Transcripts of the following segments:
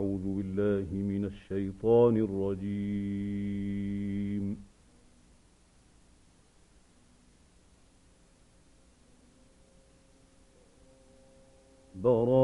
أعوذ بالله من الشيطان الرجيم. براءة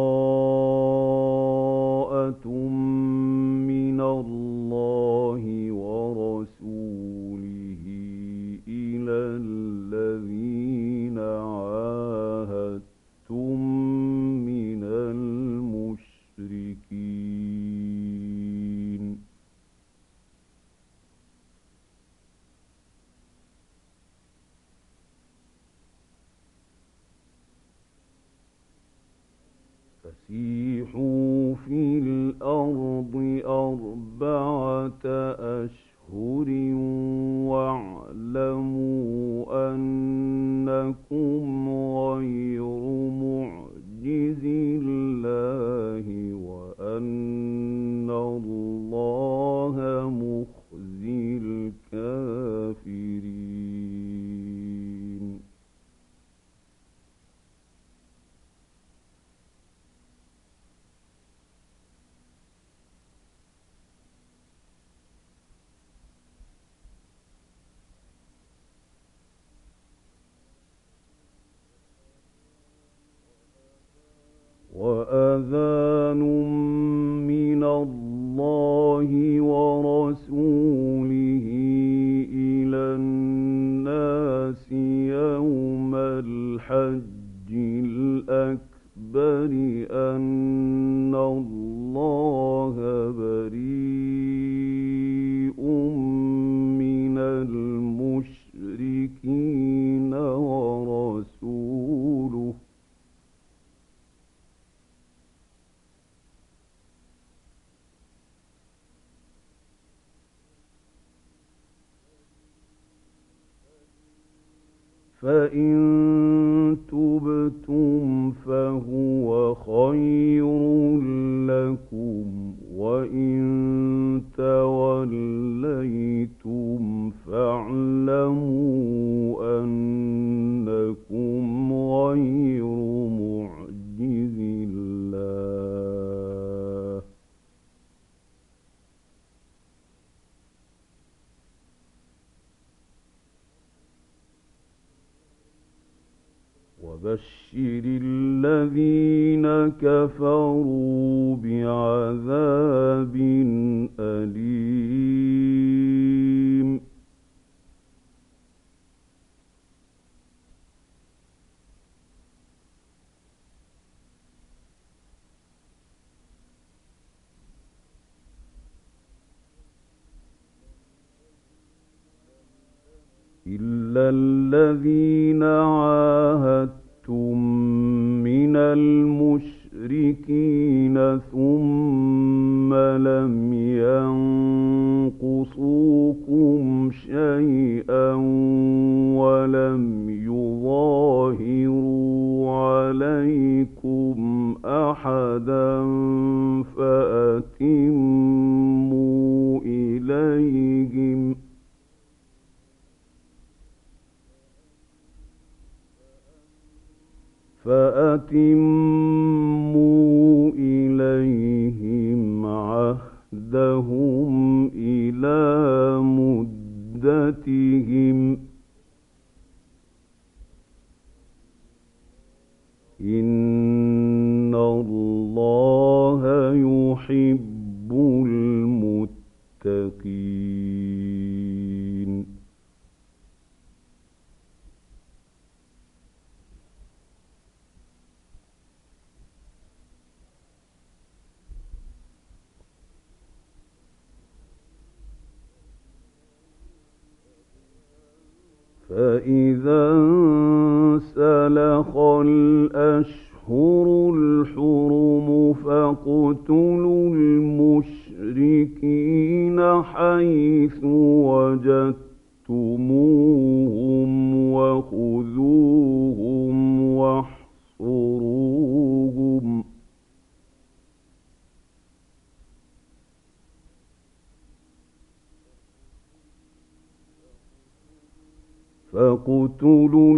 فاقتلوا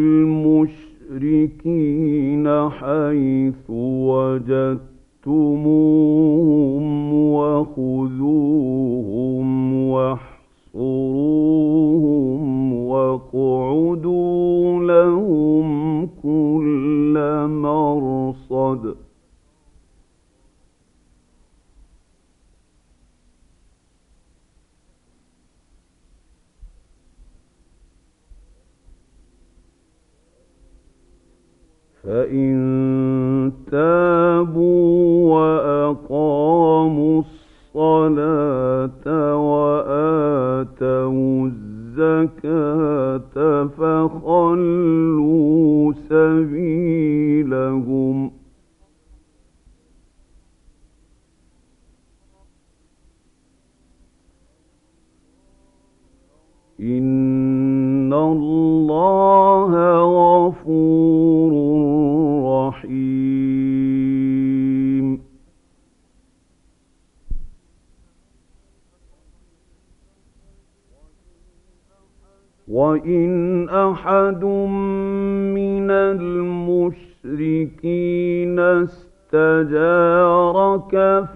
المشركين حيث وجدتموهم وخذوهم واحصروهم واقعدوا لهم كل مرصد فإن تابوا وأقاموا الصلاة وآتوا الزكاة فخلوا سبيلهم إن الله وإن أحد من المشركين استجارك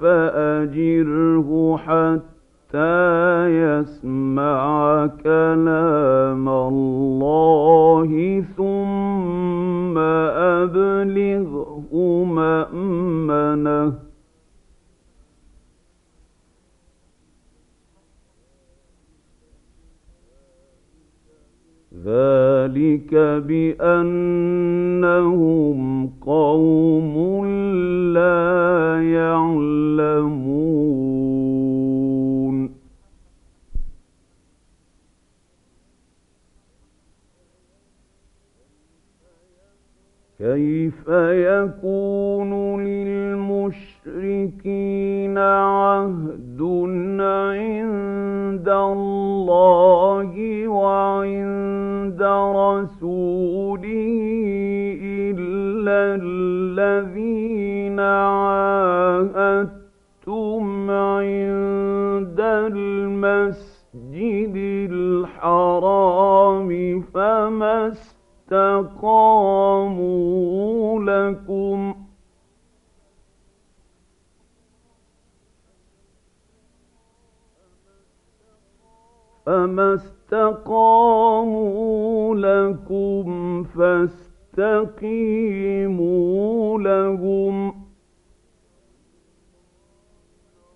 فأجره حتى يسمع كلام الله ثم أبلغه مأمنه ذلك بأنهم قوم لا يعلمون. كيف يكون للمشركين عهد عند الله وعند رسوله إلا الذين عاهدتم عند المسجد الحرام فما اسْتَقَامُوا لَكُمْ فَمَا اسْتَقَامُوا لَكُمْ فَاسْتَقِيمُوا لَهُمْ.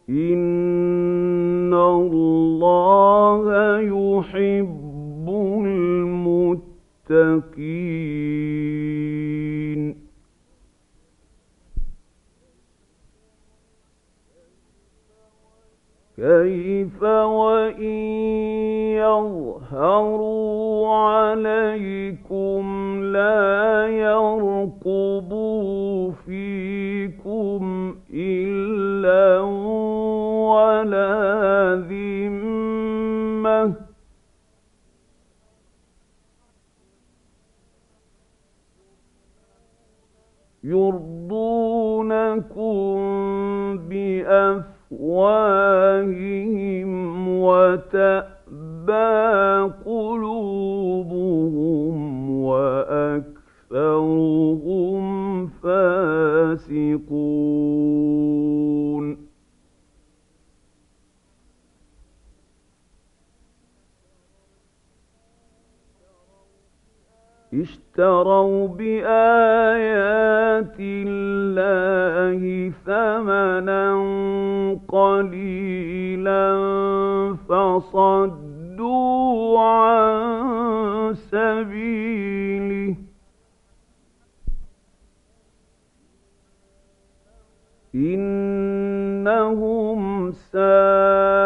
إِنَّ اللَّهَ يُحِبُّ الْمُتَّقِينَ. بأفواههم وتأبى قلوبهم وأكثرهم فاسقون. اشتروا بآيات الله ثمنا قليلا فصدوا عن سبيله. إنهم ساء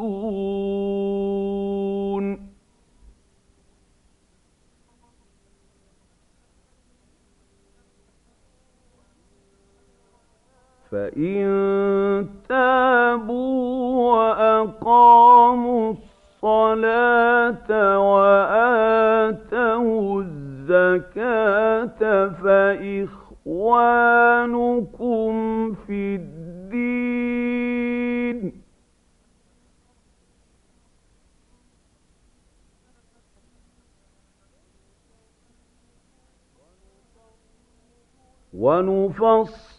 الصلاة وآتوا الزكاة فإخوانكم في الدين. ونفصل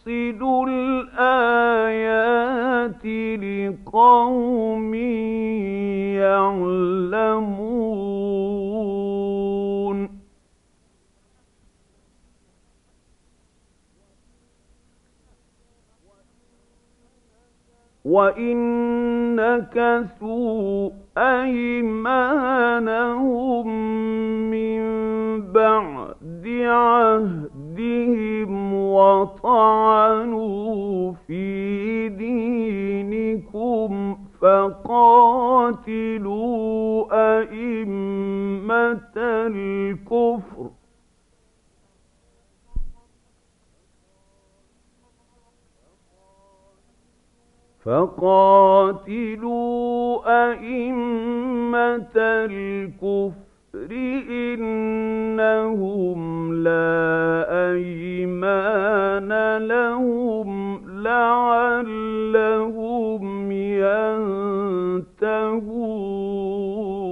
الآيات لقوم يعلمون. وإن نكثوا أيمانهم من بعد عهدهم وطعنوا في دينكم فقاتلوا أئمة الكفر. فقاتلوا أئمة الكفر إنهم لا أيمان لهم لعلهم ينتهون.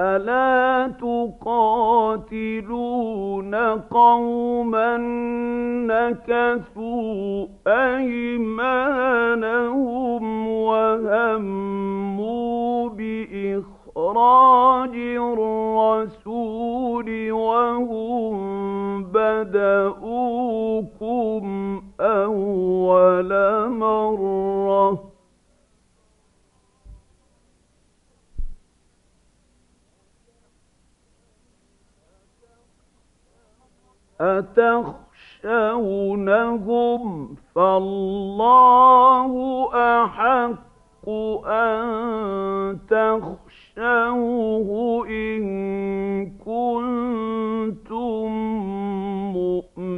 ألا تقاتلون قوما نكثوا أيمانهم وهموا بإخراج الرسول وهم بدؤوكم أول مرة أتخشونهم فالله أحق أن تخشوه إن كنتم مؤمنين.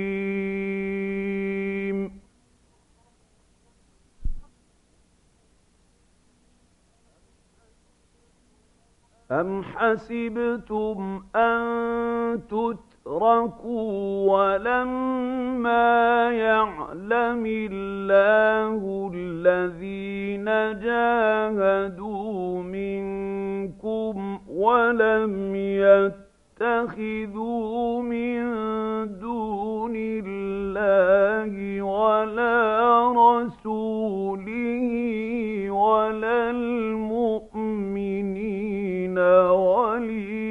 أم حسبتم أن تتركوا ولما يعلم الله الذين جاهدوا منكم ولم يتخذوا من دون الله ولا رسوله ولا المؤمنين وليجة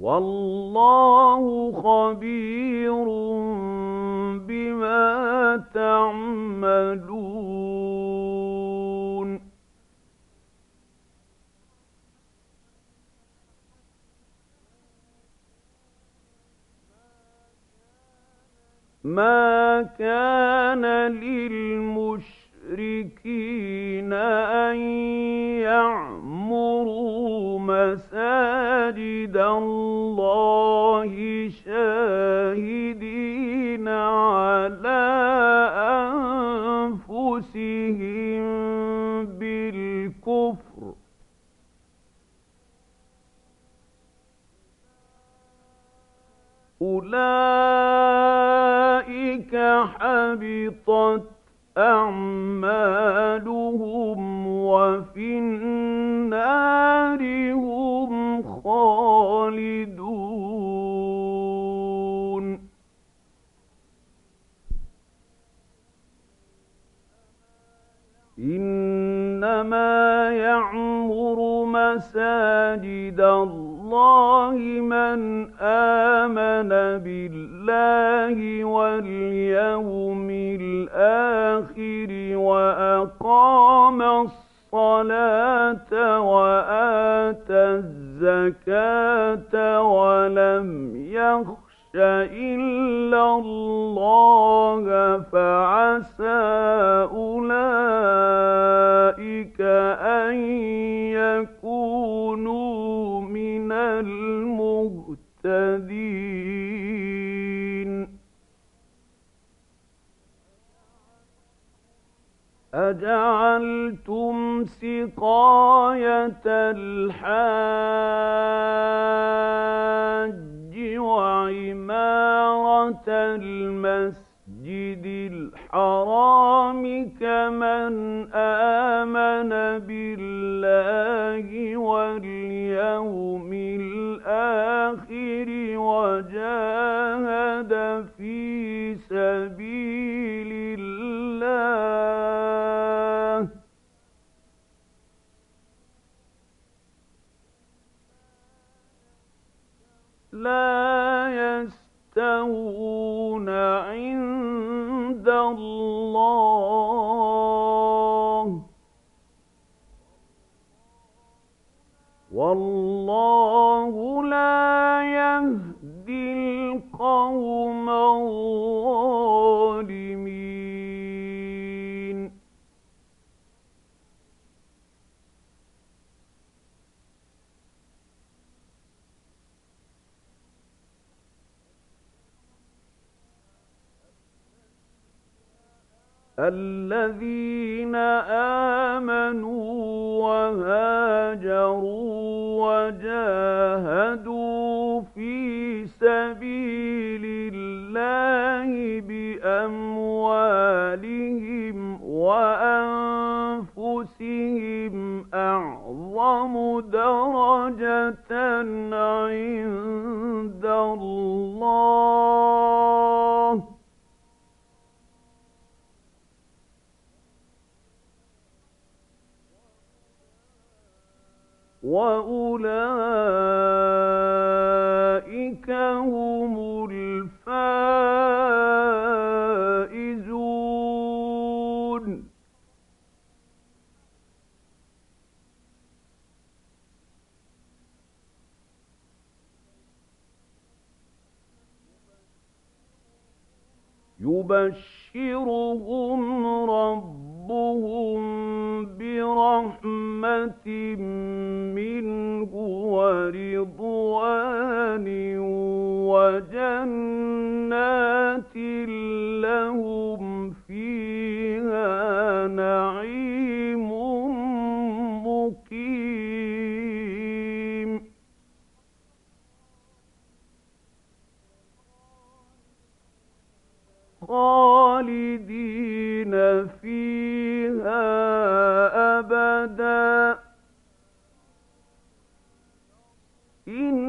والله خبير بما تعملون. ما كان للمشركين أن يعمروا مساجد الله شاهدين. على أنفسهم بالكفر. أولئك حبطت أعمالهم. مساجد الله مَنْ آمَنَ بِاللَّهِ وَالْيَوْمِ الْآخِرِ وَأَقَامَ الصَّلَاةَ وَآتَى الزَّكَاةَ وَلَمْ يَخْشَ إِلَّا اللَّهَ فَعَسَىٰ أُولَٰئِكَ أَن يَكُونُوا مِنَ الْمُهْتَدِينَ. أَجَعَلْتُمْ سِقَايَةَ الْحَاجِّ وعمارة المسجد الحرام كمن آمن بالله واليوم الآخر وجاهد في سبيل الله. لا يستوون عند الله. والله لا يهدي القوم الظالمين. الذين آمنوا وهاجروا وجاهدوا في سبيل الله بأموالهم وأنفسهم أعظم درجة عند الله. وأولئك هم الفائزون يبشرهم ربهم برحمة منه ورضوان وجنات لهم فيها نعيم مقيم خالدين فيها أبدا إن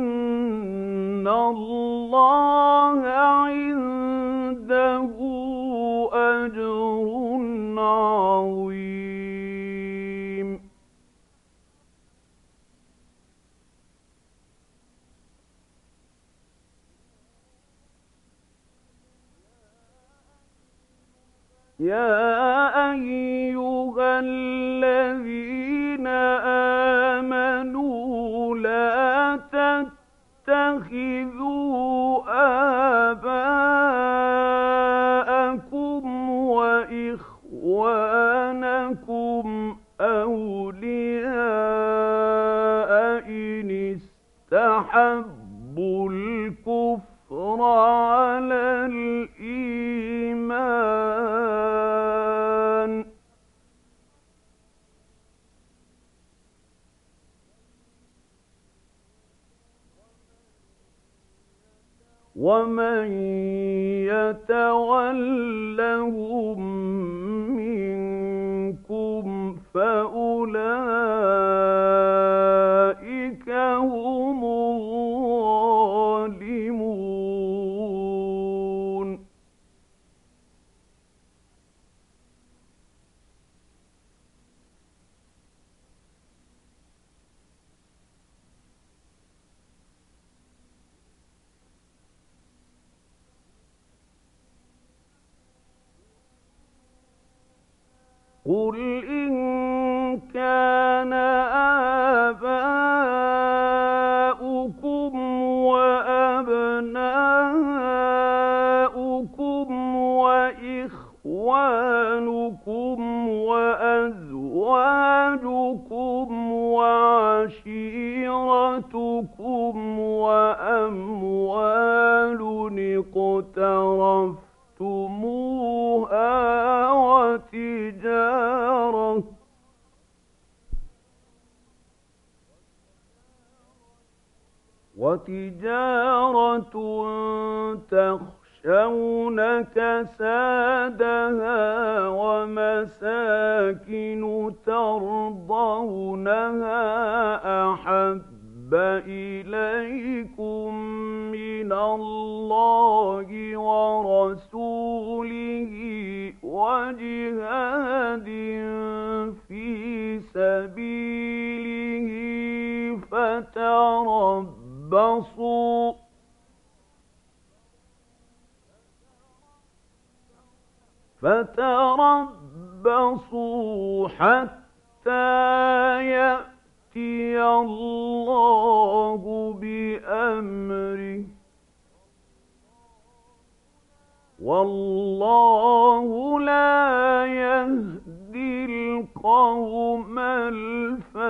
يا قل وتجارة تخشون كسادها ومساكن ترضونها أحب إليكم من الله ورسوله وجهاد في سبيله فتربصوا فتربصوا حتى يأتي الله بأمره. والله لا يهدي القوم الفاسقين.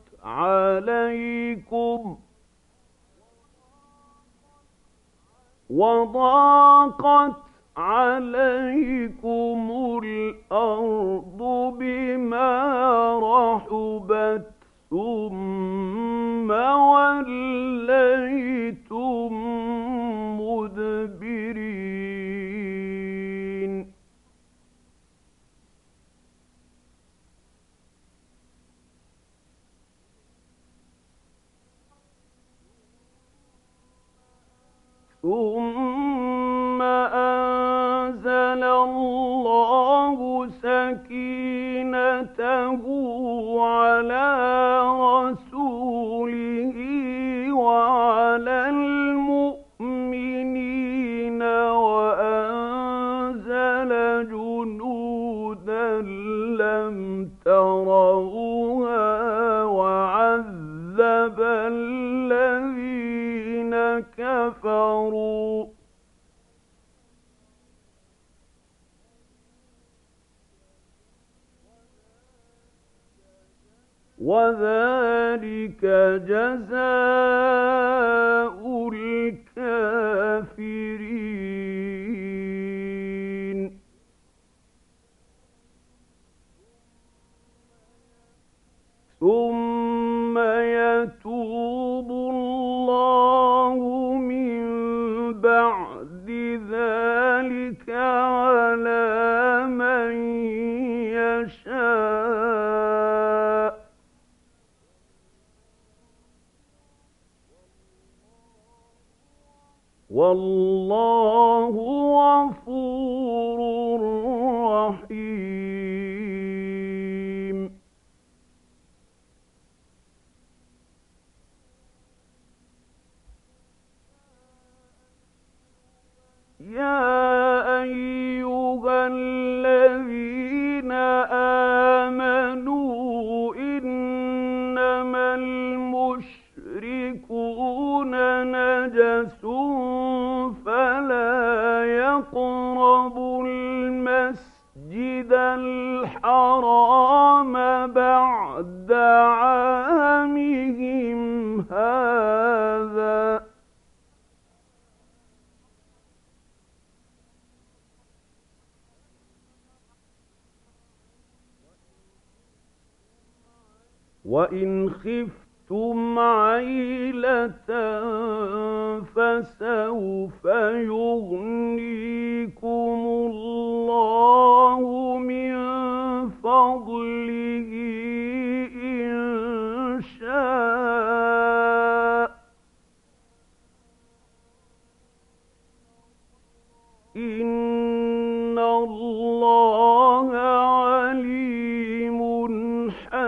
عليكم وضاقت عليكم الأرض بما رحبت ثم وذلك جزاء الكافرين.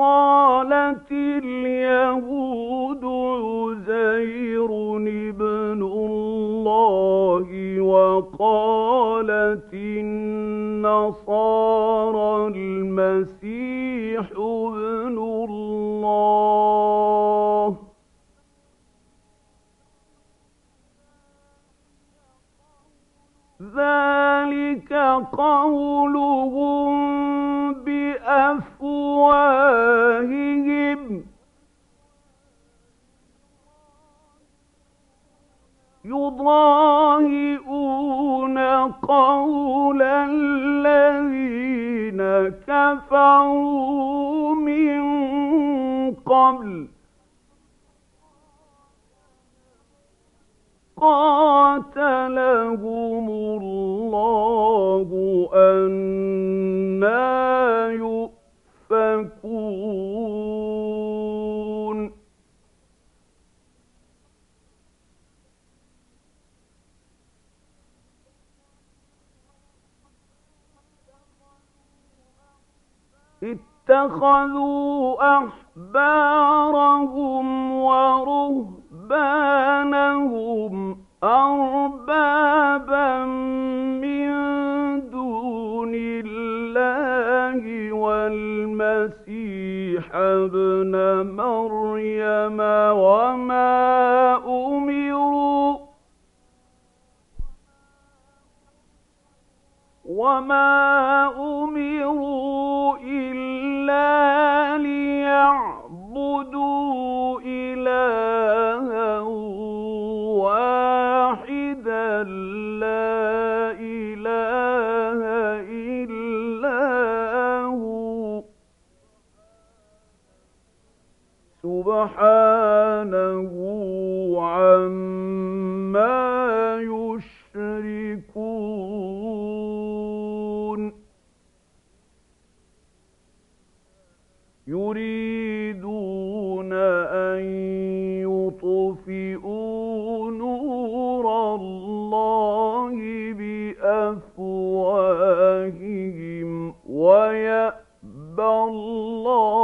وقالت اليهود عزير ابن الله وقالت النصارى المسيح ابن الله. ذلك قولهم بأفواههم يضاهئون قول الذين كفروا من قبل. قاتلهم الله أنا يؤفكون. اتخذوا أحبارهم ورهبانهم أربابا من دون الله والمسيح ابن مريم وما أمروا وما أمروا إلا ليعبدوا إلها سُبْحَانَهُ عَمَّا يُشْرِكُونَ. يُرِيدُونَ أَن يُطْفِئُوا نُورَ اللَّهِ بِأَفْوَاهِهِمْ وَيَأْبَى اللَّهُ